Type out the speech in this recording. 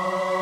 Oh.